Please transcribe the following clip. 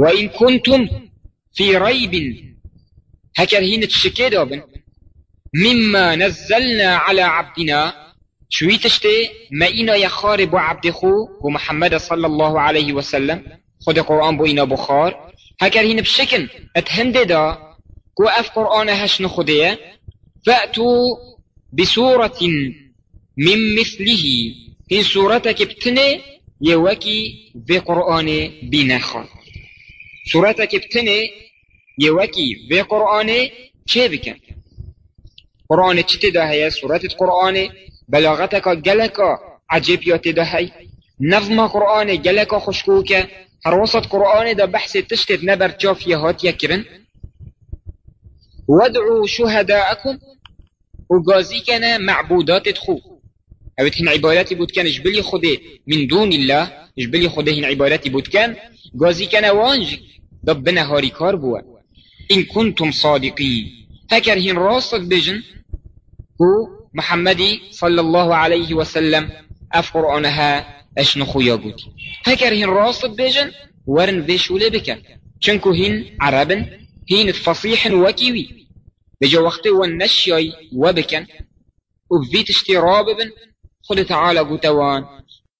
وإن كنتم في ريب هكر هين تشكي دابن مما نزلنا على عبدنا شوي تشتي ما إنا يخارب عبد خو ومحمد صلى الله عليه وسلم خد قرآن بو إنا بخار. هكر هين بشكل اتهند دا كو أف قرآن هش نخدية فأتوا بسورة من مثله. هين سورتك بتني يوكي في قرآن سورتك بتني يوكي في قرآن چه بكن قرآن چه ده هي سورة قرآن بلاغتك جلك عجيب يوتي ده هي نظم قرآن جلك خشكوك هر وسط قرآن ده بحث تشتت نبر جاف يهات يكرن وادعوا شهداءكم وقازي كان معبودات تخو اوت هن عبادتي بود كان جبلي خده من دون الله جبلي خده هن عبادتي بود قازي كان وانج دبنا هاري كار بوا إن كنتم صادقين هكر هن راصد بجن. هو محمدي صلى الله عليه وسلم أفقر أنها أشن خويا قوتي هكر هن راصد بجن ورن بيشولي بك چنكو هن عربن هن فصيح وكيوي بجا وقت والنشي وبكن وبفيت اشتراب خد تعالى قوتوان